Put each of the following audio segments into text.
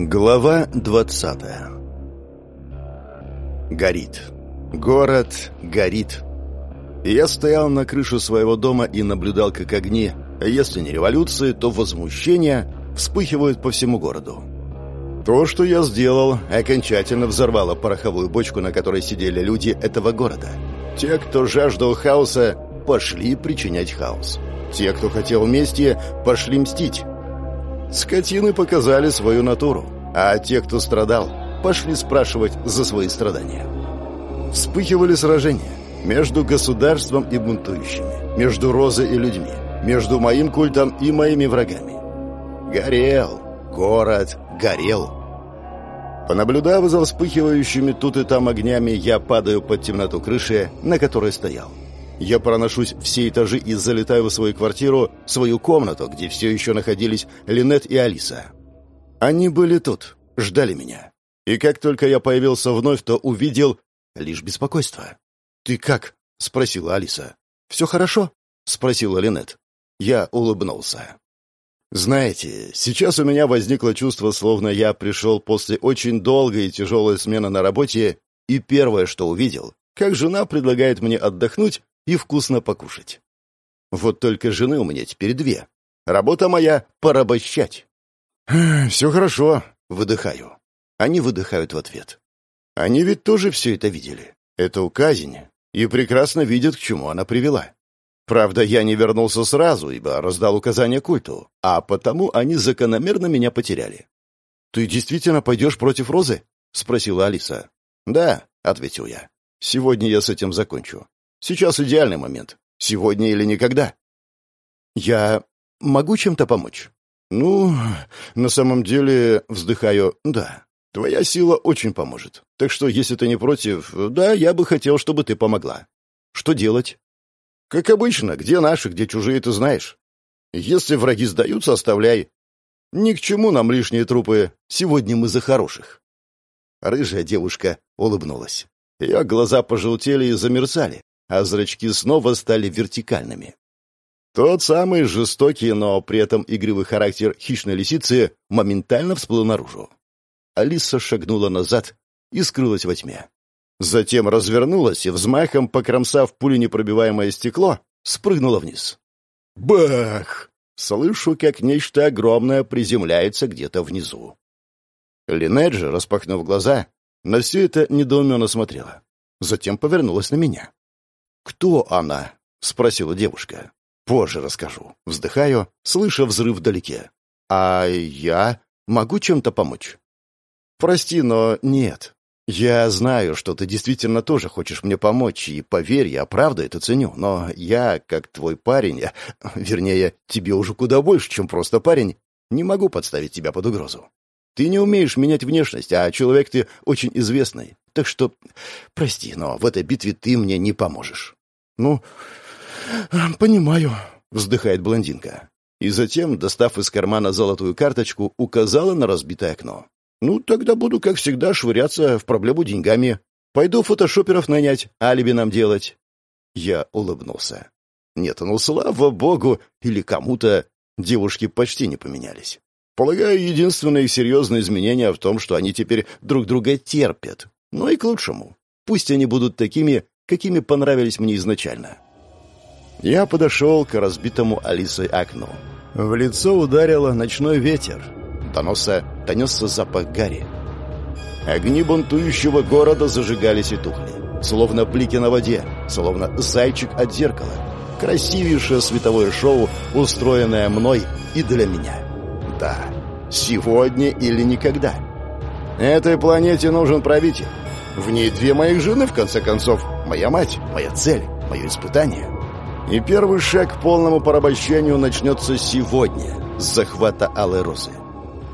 Глава 20 Горит. Город горит. Я стоял на крыше своего дома и наблюдал, как огни, если не революции, то возмущения, вспыхивают по всему городу. То, что я сделал, окончательно взорвало пороховую бочку, на которой сидели люди этого города. Те, кто жаждал хаоса, пошли причинять хаос. Те, кто хотел мести, пошли мстить. Скотины показали свою натуру, а те, кто страдал, пошли спрашивать за свои страдания. Вспыхивали сражения между государством и бунтующими, между Розой и людьми, между моим культом и моими врагами. Горел, город горел. Понаблюдав за вспыхивающими тут и там огнями, я падаю под темноту крыши, на которой стоял. Я проношусь все этажи и залетаю в свою квартиру, свою комнату, где все еще находились Линет и Алиса. Они были тут, ждали меня. И как только я появился вновь, то увидел лишь беспокойство. «Ты как?» — спросила Алиса. «Все хорошо?» — спросила Линет. Я улыбнулся. «Знаете, сейчас у меня возникло чувство, словно я пришел после очень долгой и тяжелой смены на работе, и первое, что увидел, как жена предлагает мне отдохнуть и вкусно покушать. Вот только жены у меня теперь две. Работа моя — порабощать. «Все хорошо», — выдыхаю. Они выдыхают в ответ. Они ведь тоже все это видели. Это указень, и прекрасно видят, к чему она привела. Правда, я не вернулся сразу, ибо раздал указания культу, а потому они закономерно меня потеряли. «Ты действительно пойдешь против Розы?» — спросила Алиса. «Да», — ответил я. «Сегодня я с этим закончу. Сейчас идеальный момент. Сегодня или никогда. Я могу чем-то помочь? Ну, на самом деле, вздыхаю, да. Твоя сила очень поможет. Так что, если ты не против, да, я бы хотел, чтобы ты помогла. Что делать? Как обычно, где наши, где чужие, ты знаешь. Если враги сдаются, оставляй. Ни к чему нам лишние трупы. Сегодня мы за хороших. Рыжая девушка улыбнулась. Ее глаза пожелтели и замерцали а зрачки снова стали вертикальными. Тот самый жестокий, но при этом игривый характер хищной лисицы моментально всплыл наружу. Алиса шагнула назад и скрылась во тьме. Затем развернулась и, взмахом покромсав пуленепробиваемое стекло, спрыгнула вниз. Бах! Слышу, как нечто огромное приземляется где-то внизу. Линет же, распахнув глаза, на все это недоуменно смотрела. Затем повернулась на меня. «Кто она?» — спросила девушка. «Позже расскажу». Вздыхаю, слыша взрыв вдалеке. «А я могу чем-то помочь?» «Прости, но нет. Я знаю, что ты действительно тоже хочешь мне помочь, и, поверь, я правда это ценю, но я, как твой парень, вернее, тебе уже куда больше, чем просто парень, не могу подставить тебя под угрозу. Ты не умеешь менять внешность, а человек ты очень известный. Так что, прости, но в этой битве ты мне не поможешь. «Ну, понимаю», — вздыхает блондинка. И затем, достав из кармана золотую карточку, указала на разбитое окно. «Ну, тогда буду, как всегда, швыряться в проблему деньгами. Пойду фотошоперов нанять, алиби нам делать». Я улыбнулся. Нет, ну, слава богу, или кому-то девушки почти не поменялись. Полагаю, единственное серьезное изменение в том, что они теперь друг друга терпят. Ну и к лучшему. Пусть они будут такими, какими понравились мне изначально. Я подошел к разбитому Алисой окну. В лицо ударило ночной ветер. До носа донесся запах гари. Огни бунтующего города зажигались и тухли. Словно блики на воде, словно зайчик от зеркала. Красивейшее световое шоу, устроенное мной и для меня. Да, сегодня или никогда. Этой планете нужен правитель. В ней две моих жены, в конце концов. Моя мать, моя цель, мое испытание. И первый шаг к полному порабощению начнется сегодня, с захвата Алой Розы.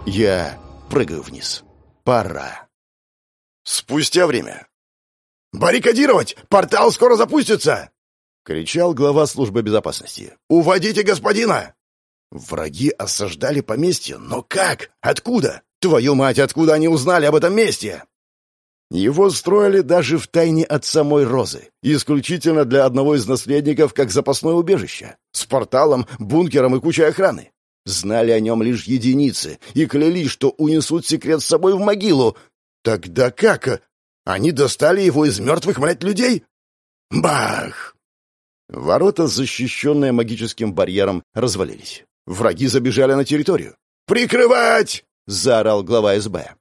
Я прыгаю вниз. Пора. Спустя время. «Баррикадировать! Портал скоро запустится!» — кричал глава службы безопасности. «Уводите господина!» Враги осаждали поместье, но как? Откуда? Твою мать, откуда они узнали об этом месте? Его строили даже в тайне от самой Розы, исключительно для одного из наследников как запасное убежище, с порталом, бункером и кучей охраны. Знали о нем лишь единицы и клялись, что унесут секрет с собой в могилу. Тогда как? Они достали его из мертвых, млять, людей? Бах! Ворота, защищенные магическим барьером, развалились. Враги забежали на территорию. «Прикрывать!» — заорал глава СБ.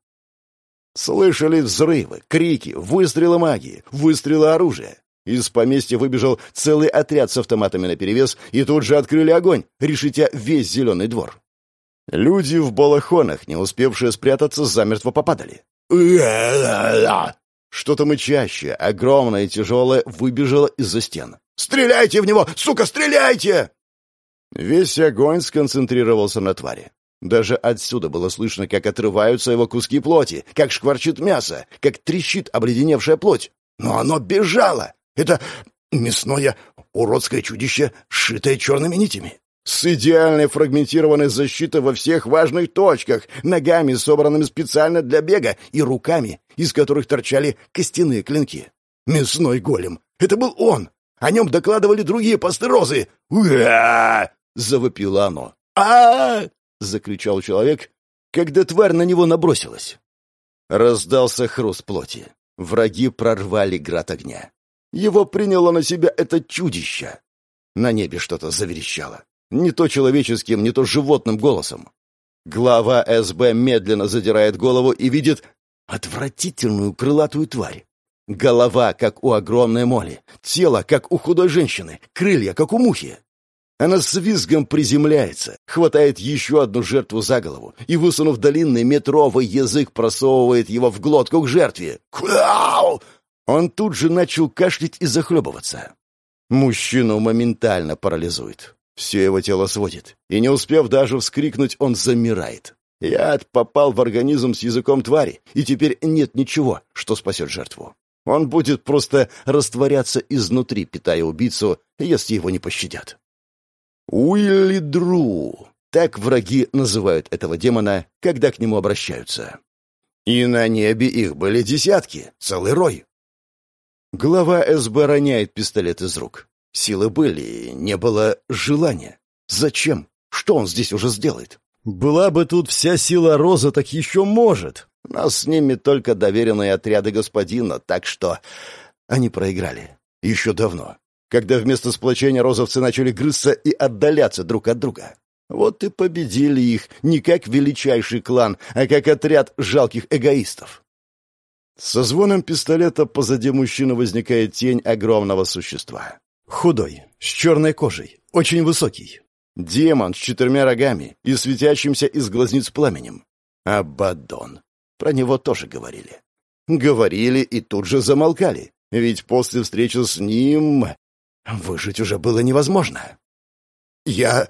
Слышали взрывы, крики, выстрелы магии, выстрелы оружия. Из поместья выбежал целый отряд с автоматами наперевес и тут же открыли огонь, решитя весь зеленый двор. Люди в балахонах, не успевшие спрятаться, замертво попадали. Что-то мычащее, огромное и тяжелое, выбежало из-за стен. «Стреляйте в него! Сука, стреляйте!» Весь огонь сконцентрировался на твари. Даже отсюда было слышно, как отрываются его куски плоти, как шкварчит мясо, как трещит обледеневшая плоть. Но оно бежало! Это мясное уродское чудище, сшитое черными нитями. С идеальной фрагментированной защитой во всех важных точках, ногами, собранными специально для бега, и руками, из которых торчали костяные клинки. Мясной голем. Это был он. О нем докладывали другие пастерозы. «Уа!» — завопило оно. а закричал человек, когда тварь на него набросилась. Раздался хруст плоти. Враги прорвали град огня. Его приняло на себя это чудище. На небе что-то заверещало. Не то человеческим, не то животным голосом. Глава СБ медленно задирает голову и видит отвратительную крылатую тварь. Голова, как у огромной моли, тело, как у худой женщины, крылья, как у мухи. Она с визгом приземляется, хватает еще одну жертву за голову и, высунув длинный метровый язык, просовывает его в глотку к жертве. «Куау!» Он тут же начал кашлять и захлебываться. Мужчину моментально парализует. Все его тело сводит, и не успев даже вскрикнуть, он замирает. Яд попал в организм с языком твари, и теперь нет ничего, что спасет жертву. Он будет просто растворяться изнутри, питая убийцу, если его не пощадят. Уилли Дру. Так враги называют этого демона, когда к нему обращаются. И на небе их были десятки, целый рой. Глава СБ роняет пистолет из рук. Силы были, не было желания. Зачем? Что он здесь уже сделает? Была бы тут вся сила Роза, так еще может. Нас с ними только доверенные отряды господина, так что они проиграли. Еще давно. Когда вместо сплочения розовцы начали грызться и отдаляться друг от друга. Вот и победили их не как величайший клан, а как отряд жалких эгоистов. Со звоном пистолета позади мужчины возникает тень огромного существа. Худой, с черной кожей, очень высокий. Демон с четырьмя рогами и светящимся из глазниц пламенем. Абадон. Про него тоже говорили. Говорили и тут же замолкали, ведь после встречи с ним выжить уже было невозможно. Я...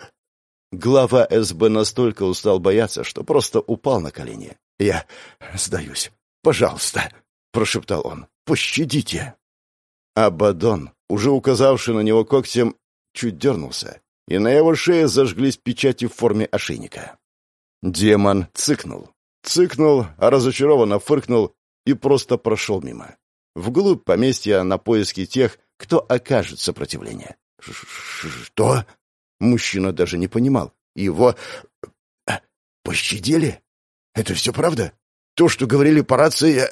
Глава СБ настолько устал бояться, что просто упал на колени. Я сдаюсь. «Пожалуйста», — прошептал он, — «пощадите». Абадон, уже указавший на него когтем, чуть дернулся, и на его шее зажглись печати в форме ошейника. Демон цыкнул. Цыкнул, а разочарованно фыркнул и просто прошел мимо. Вглубь поместья на поиски тех, кто окажет сопротивление. «Что?» Мужчина даже не понимал. «Его... Э, пощадили? Это все правда?» То, что говорили по рации,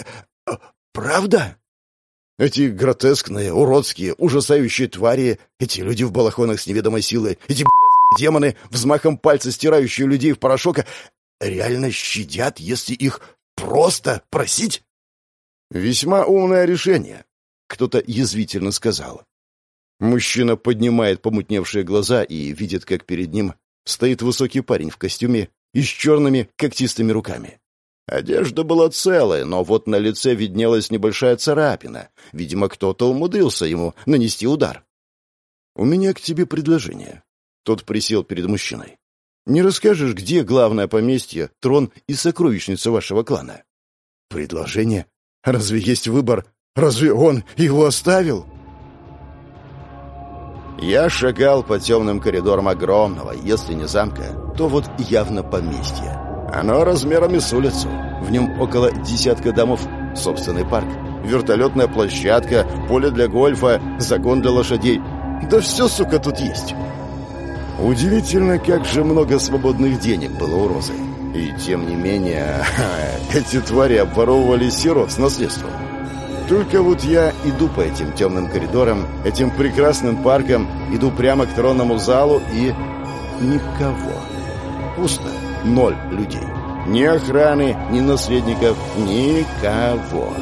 э, правда? Эти гротескные, уродские, ужасающие твари, эти люди в балахонах с неведомой силой, эти демоны, взмахом пальца стирающие людей в порошок, реально щадят, если их просто просить? Весьма умное решение, кто-то язвительно сказал. Мужчина поднимает помутневшие глаза и видит, как перед ним стоит высокий парень в костюме и с черными когтистыми руками. Одежда была целая, но вот на лице виднелась небольшая царапина. Видимо, кто-то умудрился ему нанести удар. «У меня к тебе предложение». Тот присел перед мужчиной. «Не расскажешь, где главное поместье, трон и сокровищница вашего клана?» «Предложение? Разве есть выбор? Разве он его оставил?» Я шагал по темным коридорам огромного, если не замка, то вот явно поместья. Оно размерами с улицу. В нем около десятка домов, собственный парк, вертолетная площадка, поле для гольфа, загон для лошадей. Да все, сука, тут есть. Удивительно, как же много свободных денег было у Розы. И тем не менее, эти твари обворовывали сирот с наследством. Только вот я иду по этим темным коридорам, этим прекрасным паркам, иду прямо к тронному залу и... Никого. Пусто. Ноль людей. Ни охраны, ни наследников, никого.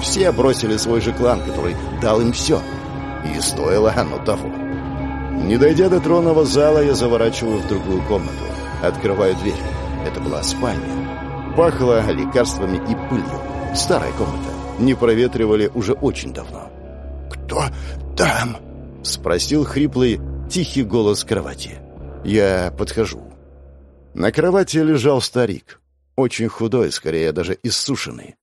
Все бросили свой же клан, который дал им все. И стоило оно того. Не дойдя до тронного зала, я заворачиваю в другую комнату. Открываю дверь. Это была спальня. Пахло лекарствами и пылью. Старая комната. Не проветривали уже очень давно. «Кто там?» — спросил хриплый, тихий голос кровати. Я подхожу. На кровати лежал старик. Очень худой, скорее даже иссушенный.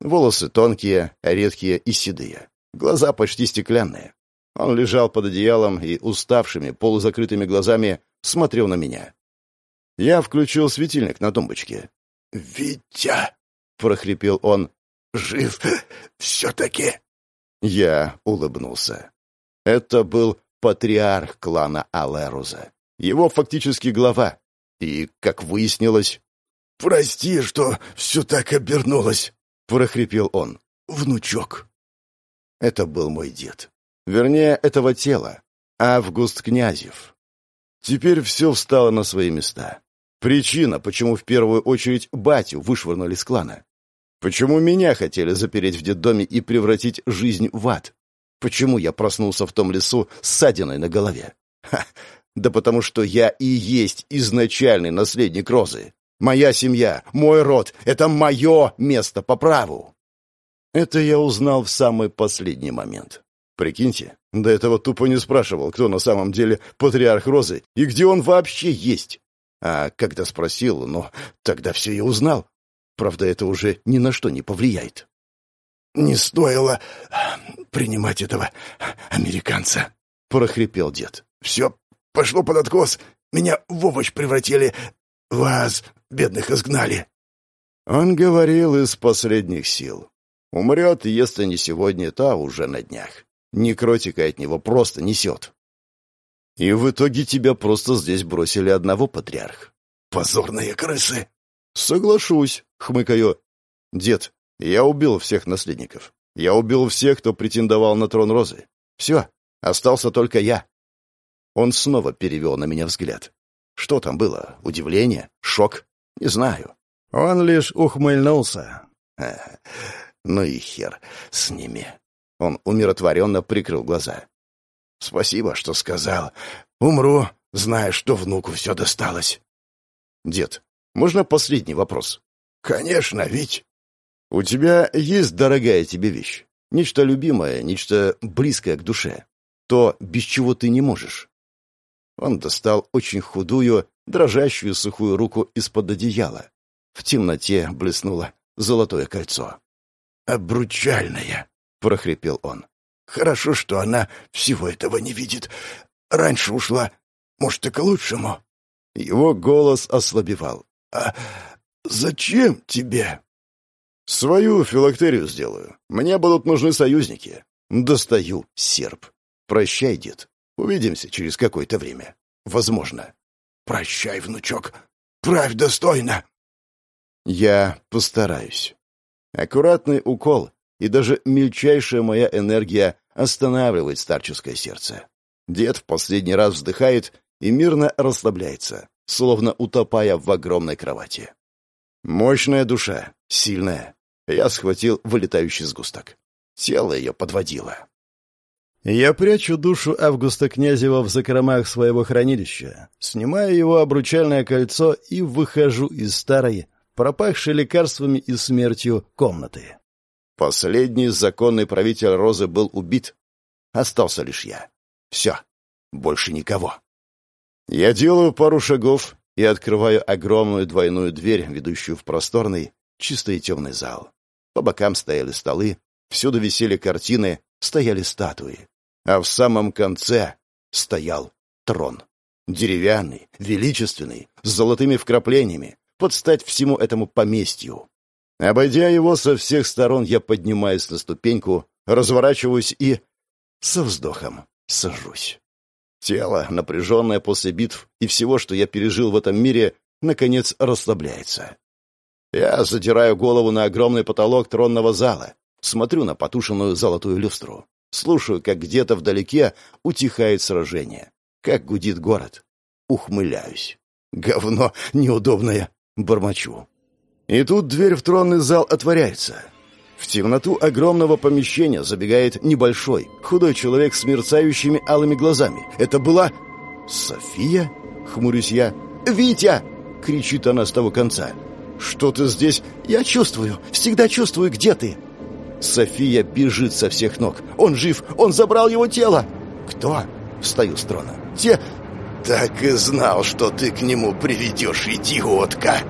Волосы тонкие, редкие и седые. Глаза почти стеклянные. Он лежал под одеялом и уставшими, полузакрытыми глазами смотрел на меня. Я включил светильник на тумбочке. «Витя!» — прохрипел он. «Жив все-таки!» Я улыбнулся. Это был патриарх клана Алеруза. Его фактически глава. И, как выяснилось... «Прости, что все так обернулось!» — прохрипел он. «Внучок!» Это был мой дед. Вернее, этого тела. Август Князев. Теперь все встало на свои места. Причина, почему в первую очередь батю вышвырнули с клана. Почему меня хотели запереть в детдоме и превратить жизнь в ад? Почему я проснулся в том лесу с ссадиной на голове? Ха! Да потому что я и есть изначальный наследник Розы. Моя семья, мой род — это мое место по праву. Это я узнал в самый последний момент. Прикиньте, до этого тупо не спрашивал, кто на самом деле патриарх Розы и где он вообще есть. А когда спросил, ну, тогда все и узнал. Правда, это уже ни на что не повлияет. «Не стоило принимать этого американца», — прохрипел дед. «Все пошло под откос. Меня в овощ превратили. Вас, бедных, изгнали». Он говорил из последних сил. Умрет, если не сегодня, то уже на днях. Некротика от него просто несет. И в итоге тебя просто здесь бросили одного, патриарх. Позорные крысы. Соглашусь, хмыкаю. Дед, я убил всех наследников. Я убил всех, кто претендовал на трон Розы. Все, остался только я. Он снова перевел на меня взгляд. Что там было? Удивление? Шок? Не знаю. Он лишь ухмыльнулся. Ну и хер с ними. Он умиротворенно прикрыл глаза. «Спасибо, что сказал. Умру, зная, что внуку все досталось». «Дед, можно последний вопрос?» «Конечно, ведь...» «У тебя есть дорогая тебе вещь? Нечто любимое, нечто близкое к душе. То, без чего ты не можешь». Он достал очень худую, дрожащую сухую руку из-под одеяла. В темноте блеснуло золотое кольцо. «Обручальное», — прохрипел он. «Хорошо, что она всего этого не видит. Раньше ушла. Может, и к лучшему». Его голос ослабевал. «А зачем тебе?» «Свою филактерию сделаю. Мне будут нужны союзники. Достаю серп. Прощай, дед. Увидимся через какое-то время. Возможно». «Прощай, внучок. Правь достойно». «Я постараюсь». Аккуратный укол, и даже мельчайшая моя энергия останавливает старческое сердце. Дед в последний раз вздыхает и мирно расслабляется, словно утопая в огромной кровати. Мощная душа, сильная. Я схватил вылетающий сгусток. Тело ее подводило. Я прячу душу Августа Князева в закромах своего хранилища, снимаю его обручальное кольцо и выхожу из старой, пропахшей лекарствами и смертью комнаты. Последний законный правитель Розы был убит. Остался лишь я. Все. Больше никого. Я делаю пару шагов и открываю огромную двойную дверь, ведущую в просторный, чистый и темный зал. По бокам стояли столы, всюду висели картины, стояли статуи. А в самом конце стоял трон. Деревянный, величественный, с золотыми вкраплениями, под стать всему этому поместью. Обойдя его со всех сторон, я поднимаюсь на ступеньку, разворачиваюсь и... со вздохом сажусь. Тело, напряженное после битв и всего, что я пережил в этом мире, наконец расслабляется. Я задираю голову на огромный потолок тронного зала, смотрю на потушенную золотую люстру, слушаю, как где-то вдалеке утихает сражение, как гудит город. Ухмыляюсь. Говно неудобное, бормочу. И тут дверь в тронный зал отворяется. В темноту огромного помещения забегает небольшой, худой человек с мерцающими алыми глазами. Это была... София? Хмурюсь я. «Витя!» — кричит она с того конца. «Что ты здесь?» «Я чувствую, всегда чувствую, где ты!» София бежит со всех ног. «Он жив! Он забрал его тело!» «Кто?» — встаю с трона. «Те...» «Так и знал, что ты к нему приведешь, идиотка!»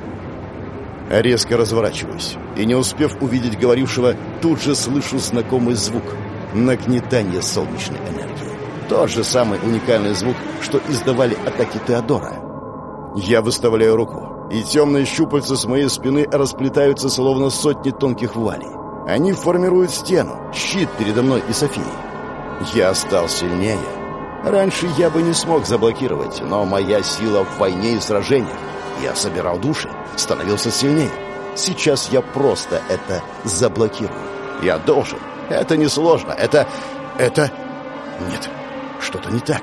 Резко разворачиваюсь, и не успев увидеть говорившего, тут же слышу знакомый звук — нагнетание солнечной энергии. Тот же самый уникальный звук, что издавали атаки Теодора. Я выставляю руку, и темные щупальца с моей спины расплетаются словно сотни тонких вуалей. Они формируют стену, щит передо мной и Софией. Я стал сильнее. Раньше я бы не смог заблокировать, но моя сила в войне и сражениях. Я собирал души, становился сильнее. Сейчас я просто это заблокирую. Я должен. Это несложно. Это... Это... Нет, что-то не так.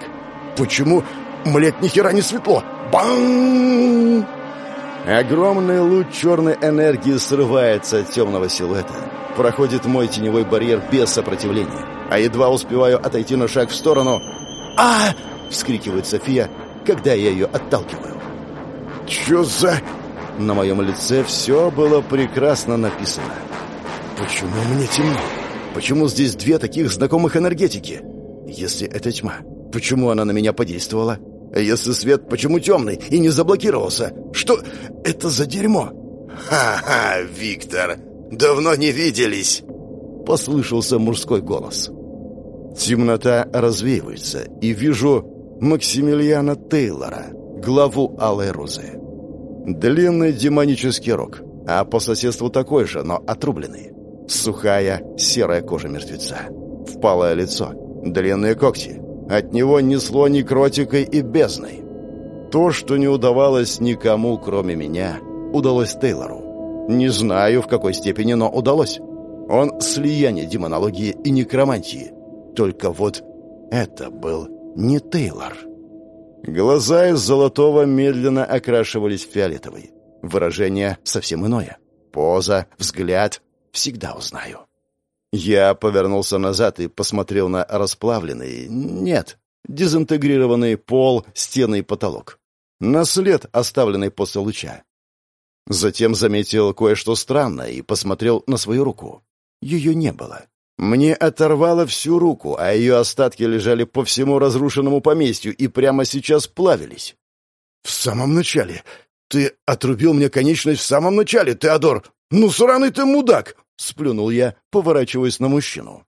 Почему, млеть, ни хера не светло? Бам! Огромный луч черной энергии срывается от темного силуэта. Проходит мой теневой барьер без сопротивления. А едва успеваю отойти на шаг в сторону... а вскрикивает София, когда я ее отталкиваю. «Чё за...» На моем лице все было прекрасно написано. «Почему мне темно? Почему здесь две таких знакомых энергетики? Если это тьма, почему она на меня подействовала? Если свет, почему темный и не заблокировался? Что это за дерьмо?» «Ха-ха, Виктор, давно не виделись!» Послышался мужской голос. Темнота развеивается, и вижу Максимилиана Тейлора, главу Алой Розы. Длинный демонический рог, а по соседству такой же, но отрубленный. Сухая серая кожа мертвеца. Впалое лицо, длинные когти. От него несло некротикой и бездной. То, что не удавалось никому, кроме меня, удалось Тейлору. Не знаю, в какой степени, но удалось. Он слияние демонологии и некромантии. Только вот это был не Тейлор. Глаза из золотого медленно окрашивались в фиолетовый. Выражение совсем иное. Поза, взгляд. Всегда узнаю. Я повернулся назад и посмотрел на расплавленный... Нет, дезинтегрированный пол, стены и потолок. На след, оставленный после луча. Затем заметил кое-что странное и посмотрел на свою руку. Ее не было. Мне оторвало всю руку, а ее остатки лежали по всему разрушенному поместью и прямо сейчас плавились. «В самом начале? Ты отрубил мне конечность в самом начале, Теодор! Ну, сраный ты мудак!» — сплюнул я, поворачиваясь на мужчину.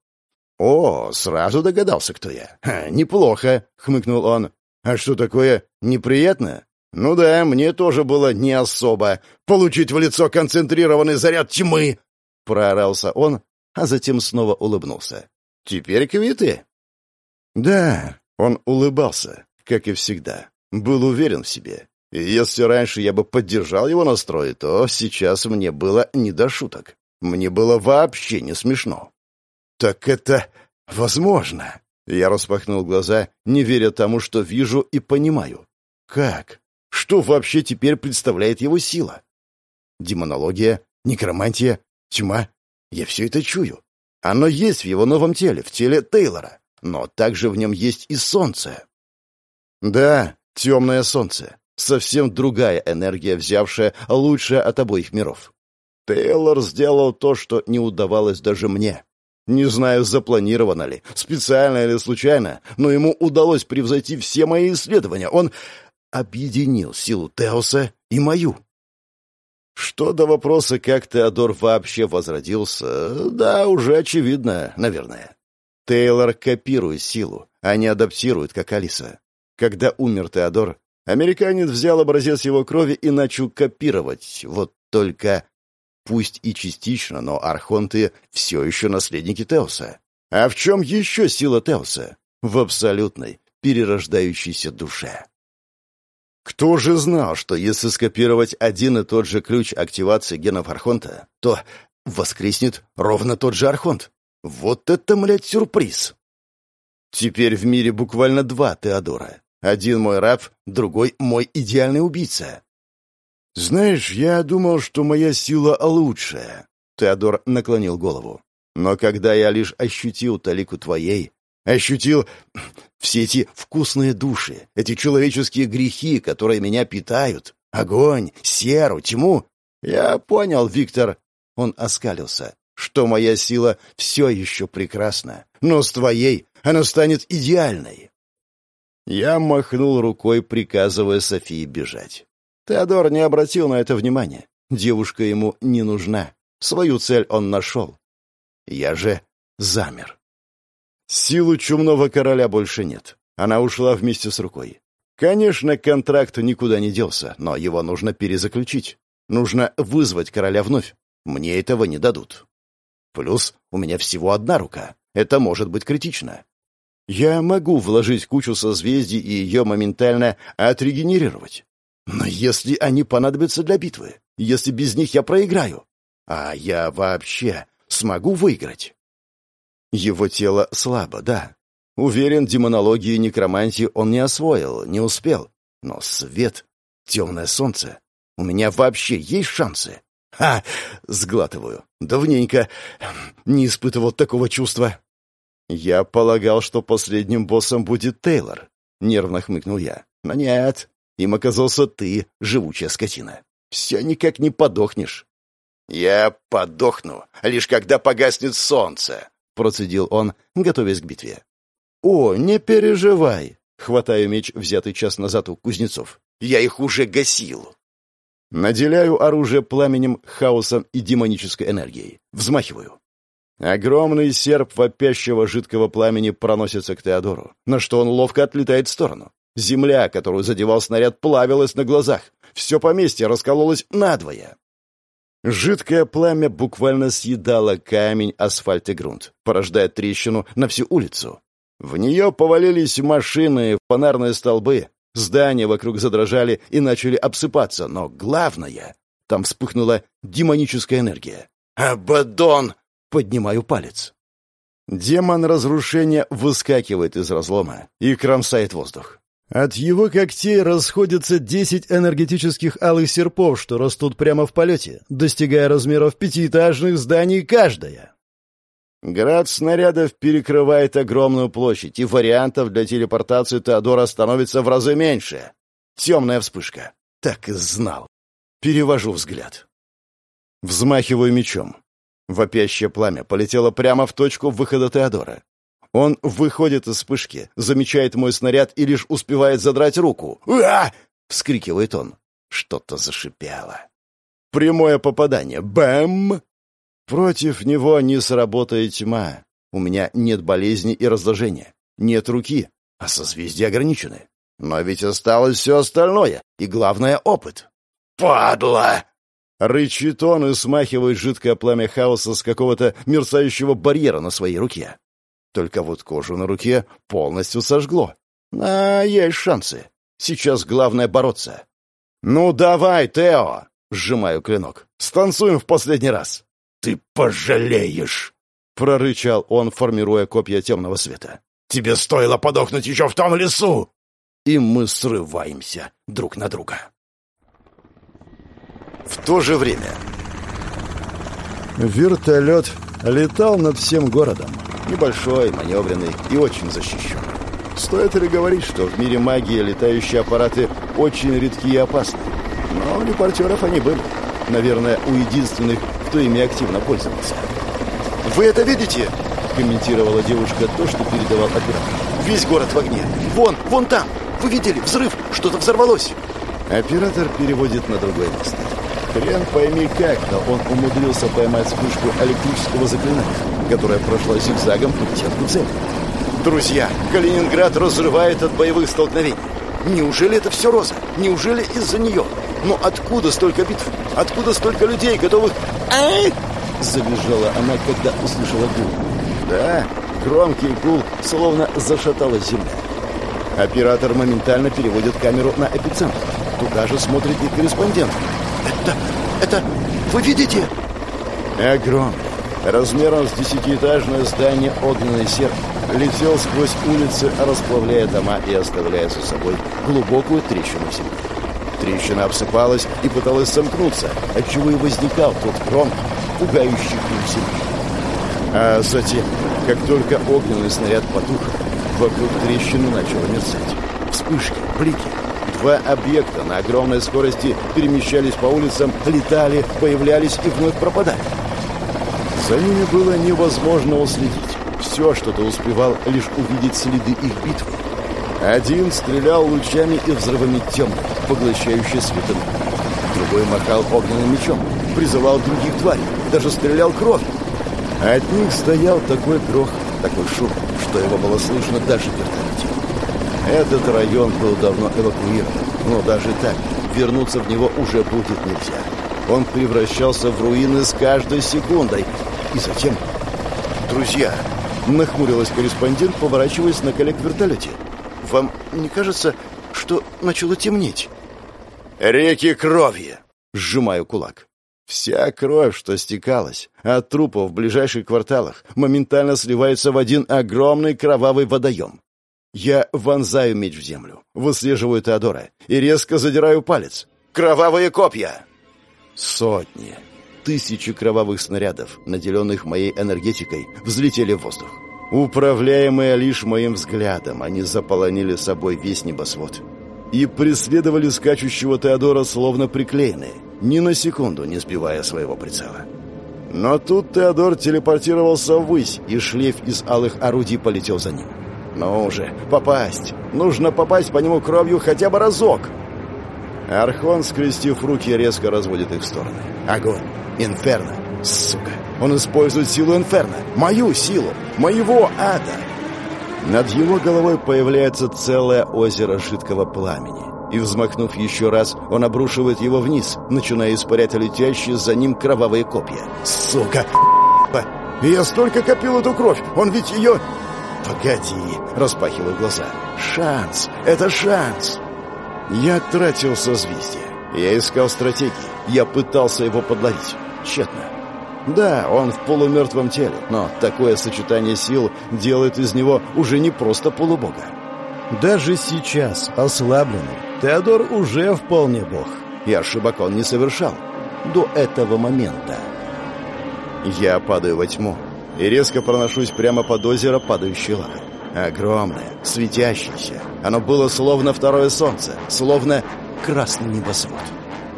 «О, сразу догадался, кто я. Ха, неплохо», — хмыкнул он. «А что такое? Неприятно?» «Ну да, мне тоже было не особо. Получить в лицо концентрированный заряд тьмы!» Проорался он, а затем снова улыбнулся. «Теперь квиты?» Да, он улыбался, как и всегда. Был уверен в себе. И если раньше я бы поддержал его настрой, то сейчас мне было не до шуток. Мне было вообще не смешно. «Так это возможно!» Я распахнул глаза, не веря тому, что вижу и понимаю. «Как? Что вообще теперь представляет его сила?» Демонология, некромантия, тьма я все это чую. Оно есть в его новом теле, в теле Тейлора, но также в нем есть и солнце. Да, темное солнце. Совсем другая энергия, взявшая лучшее от обоих миров. Тейлор сделал то, что не удавалось даже мне. Не знаю, запланировано ли, специально или случайно, но ему удалось превзойти все мои исследования. Он объединил силу Теоса и мою. Что до вопроса, как Теодор вообще возродился, да, уже очевидно, наверное. Тейлор копирует силу, а не адаптирует, как Алиса. Когда умер Теодор, американец взял образец его крови и начал копировать. Вот только, пусть и частично, но архонты все еще наследники Теоса. А в чем еще сила Теоса? В абсолютной, перерождающейся душе. Кто же знал, что если скопировать один и тот же ключ активации генов Архонта, то воскреснет ровно тот же Архонт? Вот это, млядь, сюрприз! Теперь в мире буквально два Теодора. Один мой раб, другой мой идеальный убийца. «Знаешь, я думал, что моя сила лучшая», — Теодор наклонил голову. «Но когда я лишь ощутил талику твоей, ощутил все эти вкусные души, эти человеческие грехи, которые меня питают, огонь, серу, тьму, я понял, Виктор, он оскалился, что моя сила все еще прекрасна, но с твоей она станет идеальной». Я махнул рукой, приказывая Софии бежать. Теодор не обратил на это внимания. Девушка ему не нужна. Свою цель он нашел. Я же замер. Силу чумного короля больше нет. Она ушла вместе с рукой. Конечно, контракт никуда не делся, но его нужно перезаключить. Нужно вызвать короля вновь. Мне этого не дадут. Плюс у меня всего одна рука. Это может быть критично. Я могу вложить кучу созвездий и ее моментально отрегенерировать. Но если они понадобятся для битвы, если без них я проиграю, а я вообще смогу выиграть? Его тело слабо, да. Уверен, демонологии и некромантии он не освоил, не успел. Но свет, темное солнце, у меня вообще есть шансы. Ха! Сглатываю. Давненько не испытывал такого чувства. Я полагал, что последним боссом будет Тейлор. Нервно хмыкнул я. Но нет, им оказался ты, живучая скотина. Все никак не подохнешь. «Я подохну, лишь когда погаснет солнце», — процедил он, готовясь к битве. «О, не переживай», — хватаю меч, взятый час назад у кузнецов. «Я их уже гасил». Наделяю оружие пламенем, хаосом и демонической энергией. Взмахиваю. Огромный серп вопящего жидкого пламени проносится к Теодору, на что он ловко отлетает в сторону. Земля, которую задевал снаряд, плавилась на глазах. Все поместье раскололось надвое. Жидкое пламя буквально съедало камень, асфальт и грунт, порождая трещину на всю улицу. В нее повалились машины, фонарные столбы, здания вокруг задрожали и начали обсыпаться, но главное — там вспыхнула демоническая энергия. «Абадон!» — поднимаю палец. Демон разрушения выскакивает из разлома и кромсает воздух. От его когтей расходятся десять энергетических алых серпов, что растут прямо в полете, достигая размеров пятиэтажных зданий каждая. Град снарядов перекрывает огромную площадь, и вариантов для телепортации Теодора становится в разы меньше. Темная вспышка. Так и знал. Перевожу взгляд. Взмахиваю мечом. Вопящее пламя полетело прямо в точку выхода Теодора. Он выходит из вспышки, замечает мой снаряд и лишь успевает задрать руку. «А!» — вскрикивает он. Что-то зашипело. Прямое попадание. Бэм! Против него не сработает тьма. У меня нет болезни и разложения. Нет руки, а созвездия ограничены. Но ведь осталось все остальное, и главное — опыт. «Падла!» Рычит он и смахивает жидкое пламя хаоса с какого-то мерцающего барьера на своей руке. Только вот кожу на руке полностью сожгло. А, есть шансы. Сейчас главное бороться. «Ну давай, Тео!» — сжимаю клинок. «Станцуем в последний раз!» «Ты пожалеешь!» — прорычал он, формируя копья темного света. «Тебе стоило подохнуть еще в том лесу!» И мы срываемся друг на друга. В то же время... Вертолет летал над всем городом. Небольшой, маневренный и очень защищен. Стоит ли говорить, что в мире магии летающие аппараты очень редкие и опасны? Но у репортеров они были. Наверное, у единственных, кто ими активно пользовался. «Вы это видите?» — комментировала девушка то, что передавал оператор. «Весь город в огне. Вон, вон там. Вы видели? Взрыв. Что-то взорвалось». Оператор переводит на другое место. Хрен пойми как, но он умудрился поймать вспышку электрического заклинания которая прошла зигзагом по десятку целей. Друзья, Калининград разрывает от боевых столкновений. Неужели это все Роза? Неужели из-за нее? Но откуда столько битв? Откуда столько людей, готовых... Ай! Завизжала она, когда услышала гул. Да, громкий гул, словно зашаталась земля. Оператор моментально переводит камеру на эпицентр. Туда же смотрит и корреспондент. «Это... это... вы видите?» Огромный, размером с десятиэтажное здание огненный серп летел сквозь улицы, расплавляя дома и оставляя за собой глубокую трещину в земле. Трещина обсыпалась и пыталась сомкнуться, отчего и возникал тот громкий, пугающий крик земли. А затем, как только огненный снаряд потух, вокруг трещины начало мерцать. Вспышки, блики. Два объекта на огромной скорости перемещались по улицам, летали, появлялись и вновь пропадали. За ними было невозможно уследить. Все, что ты успевал, лишь увидеть следы их битвы. Один стрелял лучами и взрывами темных, поглощающие светом. Другой махал огненным мечом, призывал других тварей, даже стрелял кровью. От них стоял такой грох, такой шум, что его было слышно даже в вертолете. Этот район был давно эвакуирован, но даже так вернуться в него уже будет нельзя. Он превращался в руины с каждой секундой. И затем... «Друзья!» — нахмурилась корреспондент, поворачиваясь на коллег в вертолете. «Вам не кажется, что начало темнеть?» «Реки крови!» — сжимаю кулак. Вся кровь, что стекалась от трупов в ближайших кварталах, моментально сливается в один огромный кровавый водоем. Я вонзаю меч в землю, выслеживаю Теодора и резко задираю палец. «Кровавые копья!» Сотни, тысячи кровавых снарядов, наделенных моей энергетикой, взлетели в воздух. Управляемые лишь моим взглядом, они заполонили собой весь небосвод. И преследовали скачущего Теодора словно приклеенные, ни на секунду не сбивая своего прицела. Но тут Теодор телепортировался ввысь, и шлейф из алых орудий полетел за ним. «Ну уже, попасть! Нужно попасть по нему кровью хотя бы разок!» Архон, скрестив руки, резко разводит их в стороны. «Огонь! Инферно! Сука! Он использует силу Инферно! Мою силу! Моего ада!» Над его головой появляется целое озеро жидкого пламени и, взмахнув еще раз, он обрушивает его вниз, начиная испарять летящие за ним кровавые копья. «Сука! Я столько копил эту кровь! Он ведь ее...» «Погоди!» — распахиваю глаза. «Шанс! Это шанс!» Я тратил созвездие. Я искал стратегии. Я пытался его подловить. Тщетно. Да, он в полумертвом теле, но такое сочетание сил делает из него уже не просто полубога. Даже сейчас, ослабленный, Теодор уже вполне бог. И ошибок он не совершал. До этого момента. Я падаю во тьму и резко проношусь прямо под озеро падающей лавы. Огромное, светящееся. Оно было словно второе солнце, словно красный небосвод.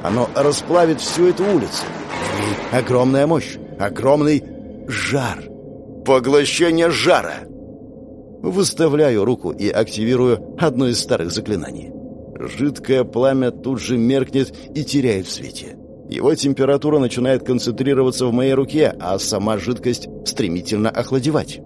Оно расплавит всю эту улицу. И огромная мощь, огромный жар. Поглощение жара. Выставляю руку и активирую одно из старых заклинаний. Жидкое пламя тут же меркнет и теряет в свете. Его температура начинает концентрироваться в моей руке, а сама жидкость стремительно охладевать.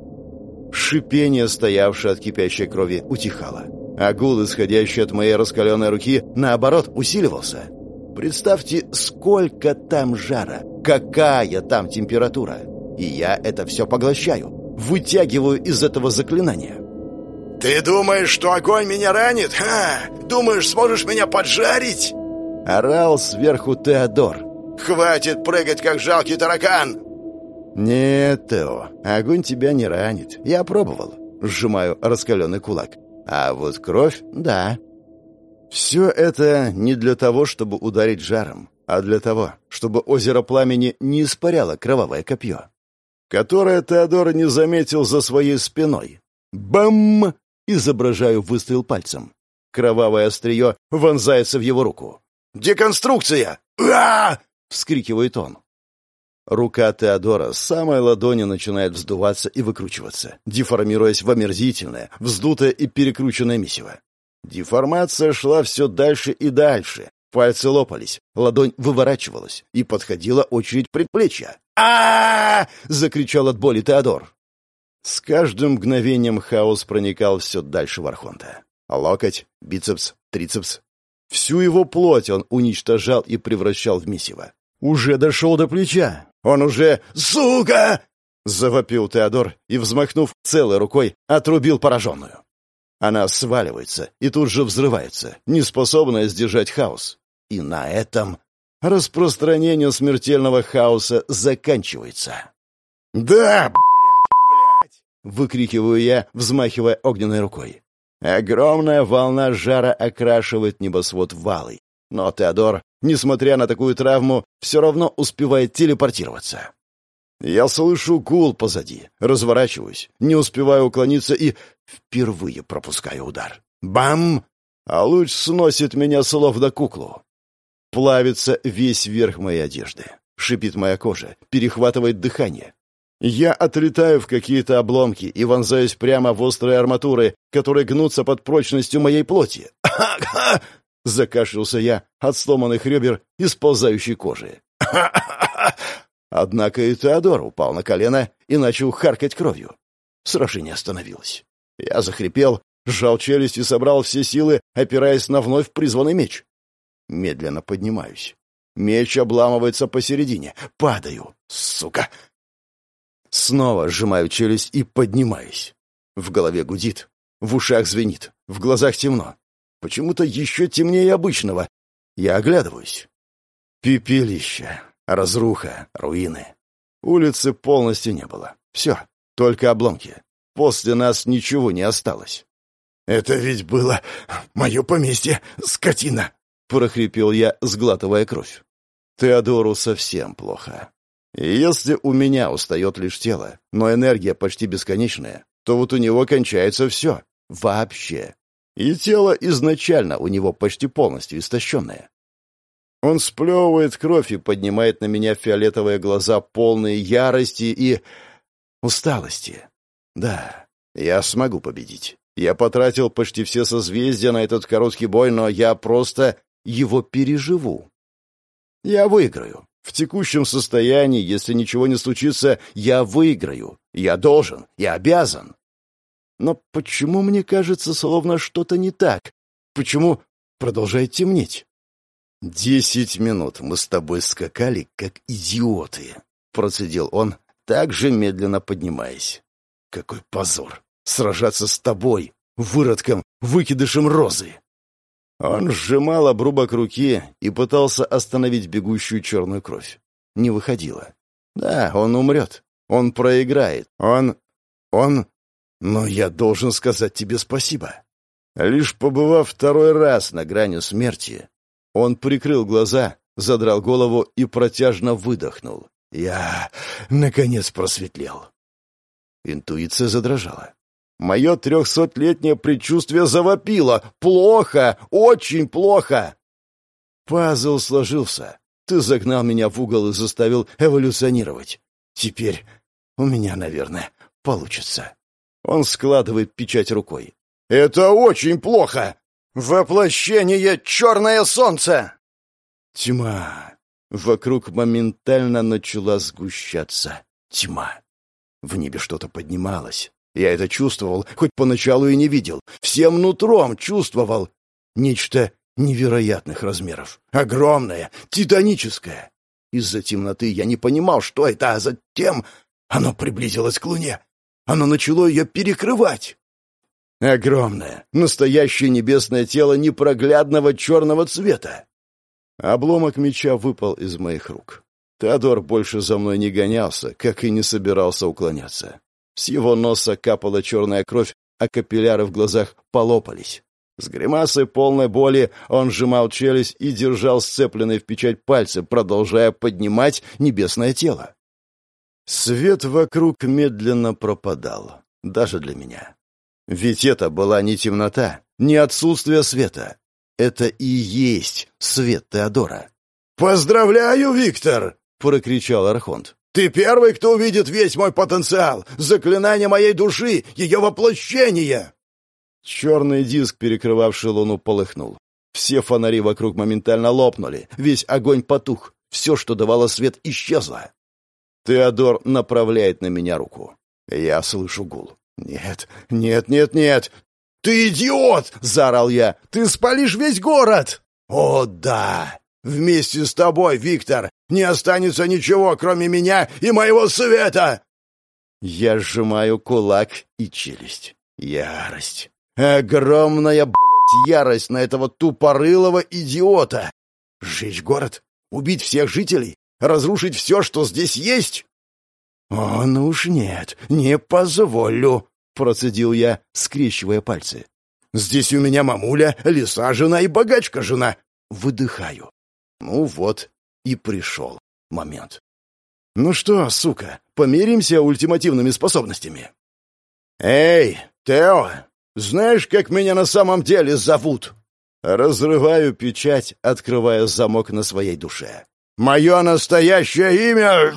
Шипение, стоявшее от кипящей крови, утихало. А гул, исходящий от моей раскаленной руки, наоборот, усиливался. Представьте, сколько там жара, какая там температура. И я это все поглощаю, вытягиваю из этого заклинания. «Ты думаешь, что огонь меня ранит? Ха! Думаешь, сможешь меня поджарить?» Орал сверху Теодор. «Хватит прыгать, как жалкий таракан!» «Нет, Тео, огонь тебя не ранит. Я пробовал». Сжимаю раскаленный кулак. «А вот кровь — да». Все это не для того, чтобы ударить жаром, а для того, чтобы озеро пламени не испаряло кровавое копье, которое Теодор не заметил за своей спиной. Бам! Изображаю выстрел пальцем. Кровавое острие вонзается в его руку. «Деконструкция!» «А!» — вскрикивает он. Рука Теодора с самой ладони начинает вздуваться и выкручиваться, деформируясь в омерзительное, вздутое и перекрученное месиво. Деформация шла все дальше и дальше. Пальцы лопались, ладонь выворачивалась, и подходила очередь предплечья. а, закричал от боли Теодор. С каждым мгновением хаос проникал все дальше в Архонта. Локоть, бицепс, трицепс. Всю его плоть он уничтожал и превращал в месиво. Уже дошел до плеча. Он уже «Сука!» — завопил Теодор и, взмахнув целой рукой, отрубил пораженную. Она сваливается и тут же взрывается, неспособная сдержать хаос. И на этом распространение смертельного хаоса заканчивается. «Да, блядь, блядь!» — выкрикиваю я, взмахивая огненной рукой. Огромная волна жара окрашивает небосвод валой. Но Теодор, несмотря на такую травму, все равно успевает телепортироваться. Я слышу гул позади, разворачиваюсь, не успеваю уклониться и впервые пропускаю удар. Бам! А луч сносит меня словно куклу. Плавится весь верх моей одежды. Шипит моя кожа, перехватывает дыхание. Я отлетаю в какие-то обломки и вонзаюсь прямо в острые арматуры, которые гнутся под прочностью моей плоти. Закашлялся я от сломанных ребер и сползающей кожи. Однако и Теодор упал на колено и начал харкать кровью. Сражение остановилось. Я захрипел, сжал челюсть и собрал все силы, опираясь на вновь призванный меч. Медленно поднимаюсь. Меч обламывается посередине. Падаю. Сука! Снова сжимаю челюсть и поднимаюсь. В голове гудит, в ушах звенит, в глазах темно. Почему-то еще темнее обычного. Я оглядываюсь. Пепелище. Разруха, руины. Улицы полностью не было. Все, только обломки. После нас ничего не осталось. «Это ведь было мое поместье, скотина!» — прохрипел я, сглатывая кровь. Теодору совсем плохо. Если у меня устает лишь тело, но энергия почти бесконечная, то вот у него кончается все. Вообще. И тело изначально у него почти полностью истощенное. Он сплевывает кровь и поднимает на меня фиолетовые глаза, полные ярости и... усталости. Да, я смогу победить. Я потратил почти все созвездия на этот короткий бой, но я просто его переживу. Я выиграю. В текущем состоянии, если ничего не случится, я выиграю. Я должен, я обязан. Но почему мне кажется, словно что-то не так? Почему продолжает темнеть? «Десять минут мы с тобой скакали, как идиоты», — процедил он, так же медленно поднимаясь. «Какой позор! Сражаться с тобой, выродком, выкидышем розы!» Он сжимал обрубок руки и пытался остановить бегущую черную кровь. Не выходило. Да, он умрет. Он проиграет. Он... Он... Но я должен сказать тебе спасибо. Лишь побывав второй раз на грани смерти, он прикрыл глаза, задрал голову и протяжно выдохнул. Я, наконец, просветлел. Интуиция задрожала. Мое трехсотлетнее предчувствие завопило. Плохо, очень плохо. Пазл сложился. Ты загнал меня в угол и заставил эволюционировать. Теперь у меня, наверное, получится. Он складывает печать рукой. «Это очень плохо! Воплощение черное солнце!» Тьма. Вокруг моментально начала сгущаться тьма. В небе что-то поднималось. Я это чувствовал, хоть поначалу и не видел. Всем нутром чувствовал. Нечто невероятных размеров. Огромное, титаническое. Из-за темноты я не понимал, что это, а затем оно приблизилось к луне. Оно начало ее перекрывать. Огромное, настоящее небесное тело непроглядного черного цвета. Обломок меча выпал из моих рук. Теодор больше за мной не гонялся, как и не собирался уклоняться. С его носа капала черная кровь, а капилляры в глазах полопались. С гримасой полной боли он сжимал челюсть и держал сцепленные в печать пальцы, продолжая поднимать небесное тело. Свет вокруг медленно пропадал, даже для меня. Ведь это была не темнота, не отсутствие света. Это и есть свет Теодора. «Поздравляю, Виктор!» — прокричал Архонт. «Ты первый, кто увидит весь мой потенциал, заклинание моей души, ее воплощение!» Черный диск, перекрывавший луну, полыхнул. Все фонари вокруг моментально лопнули, весь огонь потух, все, что давало свет, исчезло. Теодор направляет на меня руку. Я слышу гул. «Нет, нет, нет, нет! Ты идиот!» — заорал я. «Ты спалишь весь город!» «О, да! Вместе с тобой, Виктор, не останется ничего, кроме меня и моего света!» Я сжимаю кулак и челюсть. Ярость. Огромная, блядь, ярость на этого тупорылого идиота. Сжечь город? Убить всех жителей? Разрушить все, что здесь есть? «О, ну уж нет, не позволю», — процедил я, скрещивая пальцы. «Здесь у меня мамуля, лиса жена и богачка жена». Выдыхаю. Ну вот и пришел момент. «Ну что, сука, помиримся ультимативными способностями?» «Эй, Тео, знаешь, как меня на самом деле зовут?» Разрываю печать, открывая замок на своей душе. «Мое настоящее имя...»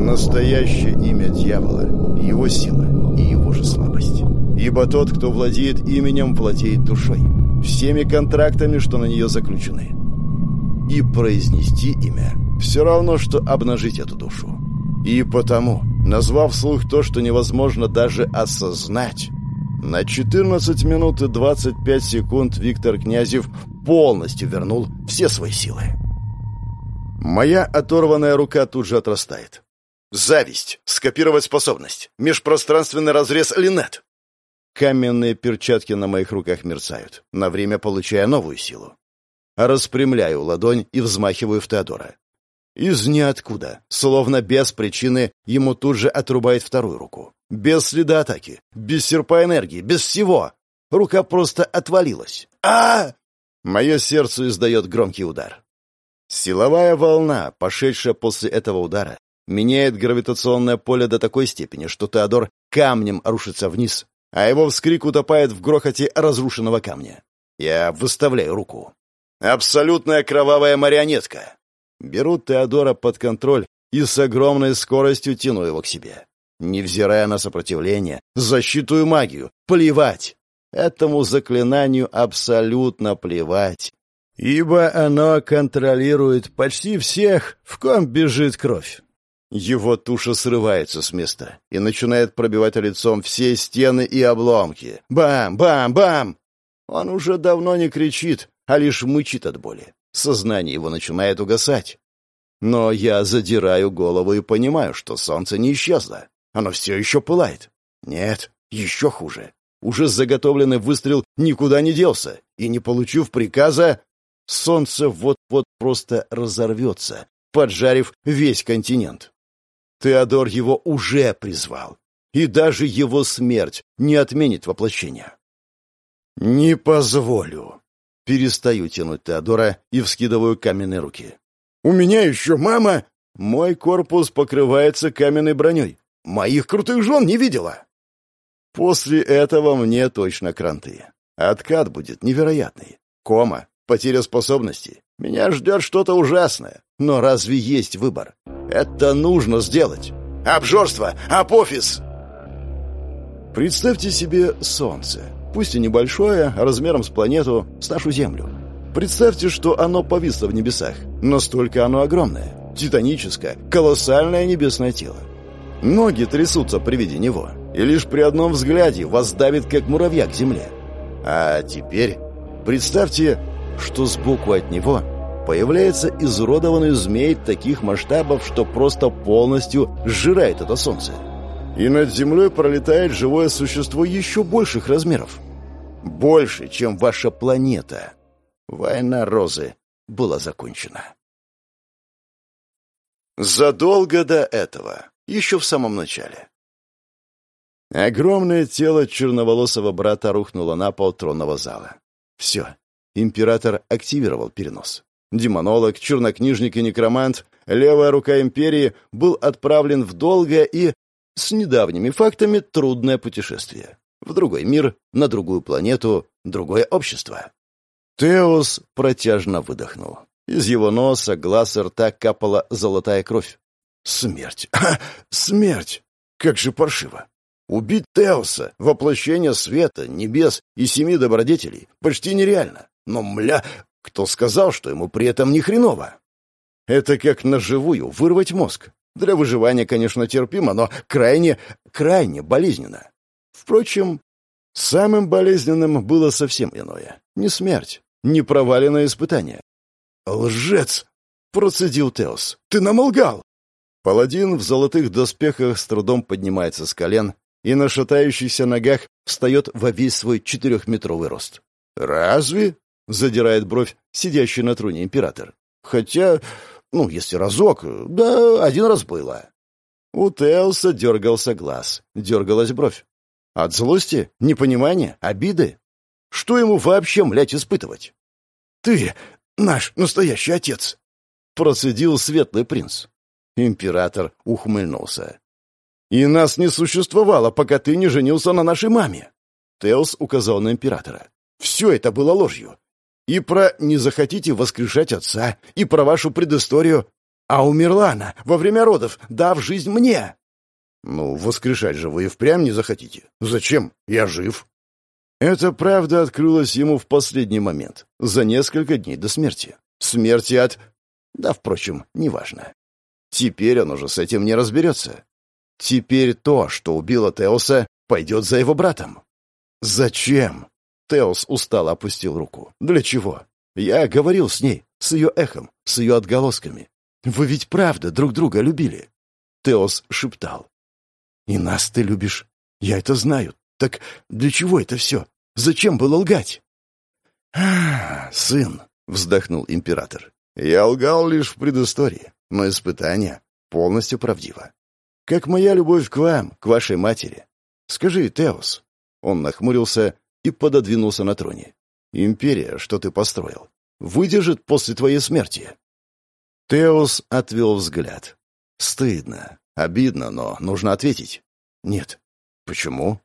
Настоящее имя дьявола, его сила и его же слабость. Ибо тот, кто владеет именем, владеет душой, всеми контрактами, что на нее заключены. И произнести имя все равно, что обнажить эту душу. И потому, назвав вслух то, что невозможно даже осознать, на 14 минут и 25 секунд Виктор Князев полностью вернул все свои силы. Моя оторванная рука тут же отрастает. Зависть. Скопировать способность. Межпространственный разрез Линет. Каменные перчатки на моих руках мерцают, на время получая новую силу. Распрямляю ладонь и взмахиваю в Теодора. Из ниоткуда, словно без причины, ему тут же отрубает вторую руку. Без следа атаки, без серпа энергии, без всего. Рука просто отвалилась. а Мое сердце издает громкий удар. Силовая волна, пошедшая после этого удара, меняет гравитационное поле до такой степени, что Теодор камнем рушится вниз, а его вскрик утопает в грохоте разрушенного камня. Я выставляю руку. Абсолютная кровавая марионетка. Беру Теодора под контроль и с огромной скоростью тяну его к себе. Невзирая на сопротивление, защиту и магию, плевать. Этому заклинанию абсолютно плевать. Ибо оно контролирует почти всех, в ком бежит кровь. Его туша срывается с места и начинает пробивать лицом все стены и обломки. Бам! Бам! Бам! Он уже давно не кричит, а лишь мычит от боли. Сознание его начинает угасать. Но я задираю голову и понимаю, что солнце не исчезло. Оно все еще пылает. Нет, еще хуже. Уже заготовленный выстрел никуда не делся, и, не получив приказа, солнце вот-вот просто разорвется, поджарив весь континент. Теодор его уже призвал, и даже его смерть не отменит воплощение. «Не позволю», Перестаю тянуть Теодора и вскидываю каменные руки. «У меня еще мама...» Мой корпус покрывается каменной броней. Моих крутых жен не видела. После этого мне точно кранты. Откат будет невероятный. Кома, потеря способностей. Меня ждет что-то ужасное. Но разве есть выбор? Это нужно сделать. Обжорство! Апофис! Представьте себе солнце пусть и небольшое, размером с планету, с нашу Землю. Представьте, что оно повисло в небесах. Настолько оно огромное, титаническое, колоссальное небесное тело. Ноги трясутся при виде него, и лишь при одном взгляде вас давит, как муравья к земле. А теперь представьте, что сбоку от него появляется изуродованный змей таких масштабов, что просто полностью сжирает это солнце. И над землей пролетает живое существо еще больших размеров. Больше, чем ваша планета. Война Розы была закончена. Задолго до этого, еще в самом начале. Огромное тело черноволосого брата рухнуло на пол тронного зала. Все. Император активировал перенос. Демонолог, чернокнижник и некромант, левая рука империи, был отправлен в долгое и, с недавними фактами, трудное путешествие в другой мир, на другую планету, другое общество. Теос протяжно выдохнул. Из его носа, глаз и рта капала золотая кровь. Смерть! Смерть! Как же паршиво! Убить Теоса, воплощение света, небес и семи добродетелей, почти нереально. Но, мля, кто сказал, что ему при этом ни хреново? Это как наживую вырвать мозг. Для выживания, конечно, терпимо, но крайне, крайне болезненно. Впрочем, самым болезненным было совсем иное. Не смерть, не проваленное испытание. «Лжец!» — процедил Теос. «Ты нам лгал!» Паладин в золотых доспехах с трудом поднимается с колен и на шатающихся ногах встает во весь свой четырехметровый рост. «Разве?» — задирает бровь сидящий на троне император. «Хотя, ну, если разок, да, один раз было». У Теоса дергался глаз, дергалась бровь. От злости, непонимания, обиды? Что ему вообще, млять, испытывать? «Ты наш настоящий отец!» — процедил светлый принц. Император ухмыльнулся. «И нас не существовало, пока ты не женился на нашей маме!» Теос указал на императора. «Все это было ложью. И про «не захотите воскрешать отца», и про вашу предысторию. А умерла она во время родов, дав жизнь мне!» «Ну, воскрешать же вы и впрямь не захотите. Зачем? Я жив!» Эта правда открылась ему в последний момент, за несколько дней до смерти. Смерти от... Да, впрочем, неважно. Теперь он уже с этим не разберется. Теперь то, что убило Теоса, пойдет за его братом. Зачем? Теос устало опустил руку. Для чего? Я говорил с ней, с ее эхом, с ее отголосками. Вы ведь правда друг друга любили. Теос шептал. И нас ты любишь. Я это знаю. Так для чего это все? Зачем было лгать? «А, сын, вздохнул император. Я лгал лишь в предыстории, но испытание полностью правдиво. Как моя любовь к вам, к вашей матери. Скажи, Теос. Он нахмурился и пододвинулся на троне. Империя, что ты построил, выдержит после твоей смерти. Теос отвел взгляд. Стыдно, обидно, но нужно ответить. Нет. Почему?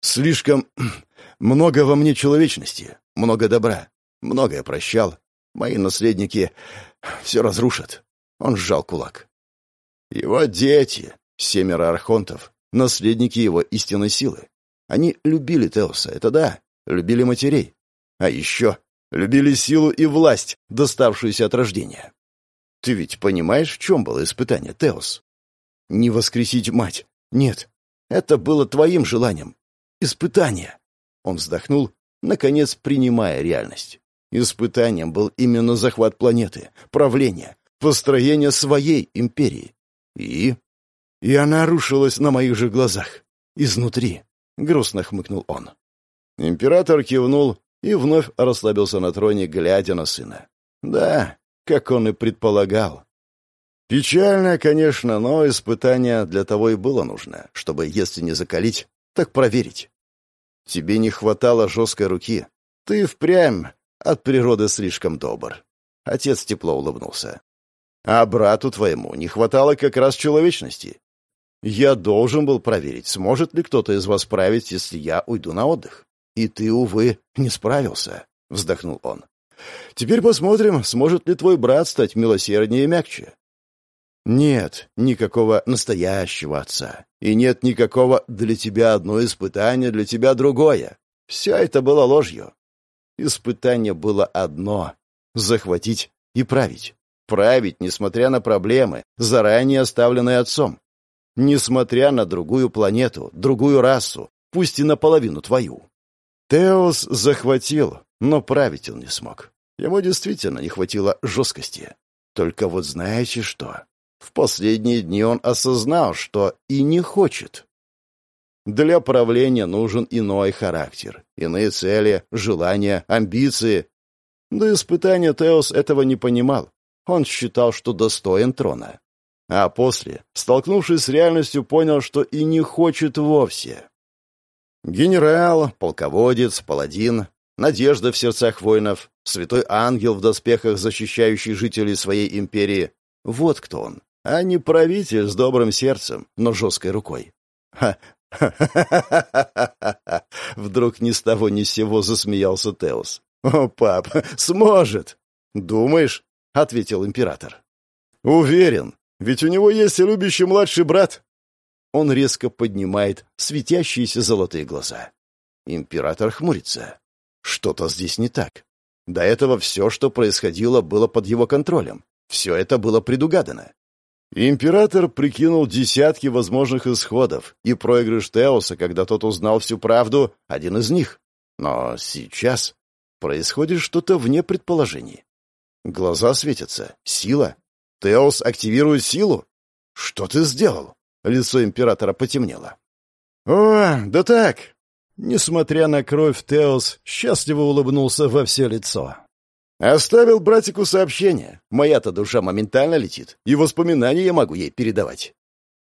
Слишком много во мне человечности, много добра, многое прощал. Мои наследники все разрушат. Он сжал кулак. Его дети, семеро архонтов, наследники его истинной силы. Они любили Теоса, это да, любили матерей. А еще любили силу и власть, доставшуюся от рождения. Ты ведь понимаешь, в чем было испытание, Теос? Не воскресить мать. Нет, это было твоим желанием. Испытание. Он вздохнул, наконец принимая реальность. Испытанием был именно захват планеты, правление, построение своей империи. И... И она рушилась на моих же глазах. Изнутри. Грустно хмыкнул он. Император кивнул и вновь расслабился на троне, глядя на сына. Да, как он и предполагал. Печально, конечно, но испытание для того и было нужно, чтобы, если не закалить, так проверить. Тебе не хватало жесткой руки. Ты впрямь от природы слишком добр. Отец тепло улыбнулся. А брату твоему не хватало как раз человечности. Я должен был проверить, сможет ли кто-то из вас справить, если я уйду на отдых. И ты, увы, не справился, — вздохнул он. Теперь посмотрим, сможет ли твой брат стать милосерднее и мягче. Нет никакого настоящего отца. И нет никакого «для тебя одно испытание, для тебя другое». Все это было ложью. Испытание было одно — захватить и править. Править, несмотря на проблемы, заранее оставленные отцом. Несмотря на другую планету, другую расу, пусть и наполовину твою. Теос захватил, но править он не смог. Ему действительно не хватило жесткости. Только вот знаете что? В последние дни он осознал, что и не хочет. Для правления нужен иной характер, иные цели, желания, амбиции. До испытания Теос этого не понимал. Он считал, что достоин трона. А после, столкнувшись с реальностью, понял, что и не хочет вовсе. Генерал, полководец, паладин, надежда в сердцах воинов, святой ангел в доспехах, защищающий жителей своей империи — вот кто он а не правитель с добрым сердцем, но жесткой рукой. Ха! Ха-ха-ха-ха-ха! Вдруг ни с того ни с сего засмеялся Теос. «О, пап, сможет!» «Думаешь?» — ответил император. «Уверен, ведь у него есть и любящий младший брат». Он резко поднимает светящиеся золотые глаза. Император хмурится. Что-то здесь не так. До этого все, что происходило, было под его контролем. Все это было предугадано. Император прикинул десятки возможных исходов, и проигрыш Теоса, когда тот узнал всю правду, один из них. Но сейчас происходит что-то вне предположений. Глаза светятся. Сила. Теос активирует силу. «Что ты сделал?» Лицо императора потемнело. «О, да так!» Несмотря на кровь, Теос счастливо улыбнулся во все лицо. «Оставил братику сообщение. Моя-то душа моментально летит, и воспоминания я могу ей передавать».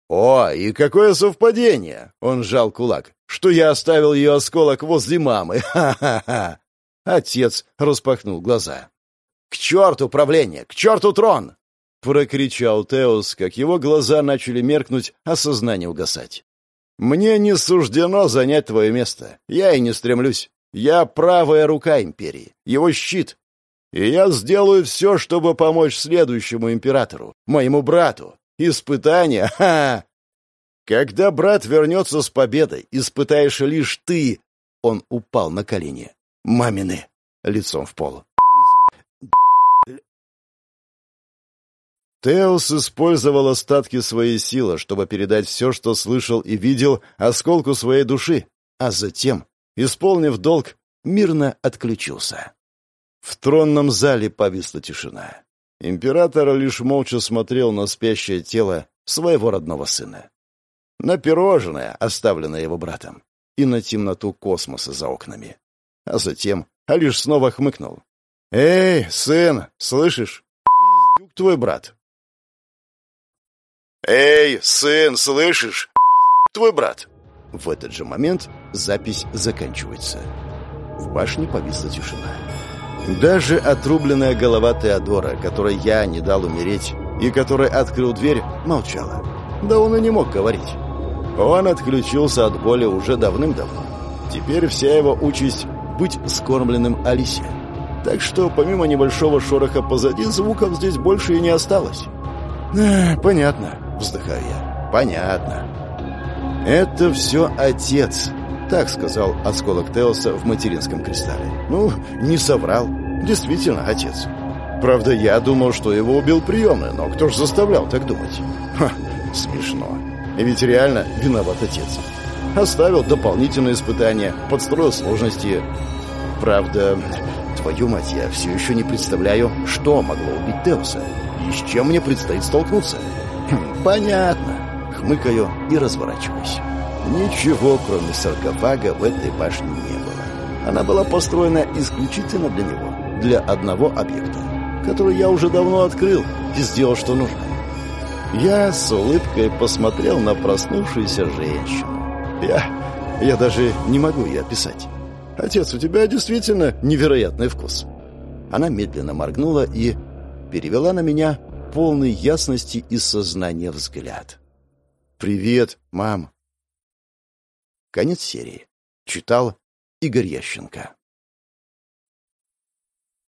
«О, и какое совпадение!» — он сжал кулак. «Что я оставил ее осколок возле мамы! Ха-ха-ха!» Отец распахнул глаза. «К черту правление! К черту трон!» Прокричал Теос, как его глаза начали меркнуть, а сознание угасать. «Мне не суждено занять твое место. Я и не стремлюсь. Я правая рука империи, его щит. И я сделаю все, чтобы помочь следующему императору, моему брату. Испытание? Ха! Когда брат вернется с победой, испытаешь лишь ты. Он упал на колени. Мамины. Лицом в пол. Теос использовал остатки своей силы, чтобы передать все, что слышал и видел, осколку своей души, а затем, исполнив долг, мирно отключился. В тронном зале повисла тишина. Император лишь молча смотрел на спящее тело своего родного сына. На пирожное, оставленное его братом, и на темноту космоса за окнами. А затем Алиш снова хмыкнул. «Эй, сын, слышишь? Пиздюк твой брат. «Эй, сын, слышишь? Твой брат!» В этот же момент запись заканчивается. В башне повисла тишина. Даже отрубленная голова Теодора, которой я не дал умереть, и который открыл дверь, молчала. Да он и не мог говорить. Он отключился от боли уже давным-давно. Теперь вся его участь — быть скормленным Алисе. Так что помимо небольшого шороха позади, звуков здесь больше и не осталось. «Э, «Понятно», — вздыхаю я. «Понятно». «Это все отец», — так сказал осколок Теоса в материнском кристалле. «Ну, не соврал. Действительно, отец. Правда, я думал, что его убил приемный, но кто ж заставлял так думать? Ха, смешно. Ведь реально виноват отец. Оставил дополнительные испытания, подстроил сложности. Правда, твою мать, я все еще не представляю, что могло убить Теоса и с чем мне предстоит столкнуться. Понятно. Хмыкаю и разворачиваюсь. Ничего, кроме саркофага, в этой башне не было. Она была построена исключительно для него, для одного объекта, который я уже давно открыл и сделал, что нужно. Я с улыбкой посмотрел на проснувшуюся женщину. Я... я даже не могу ее описать. «Отец, у тебя действительно невероятный вкус». Она медленно моргнула и перевела на меня полный ясности и сознания взгляд. «Привет, мам!» Конец серии. Читал Игорь Ященко.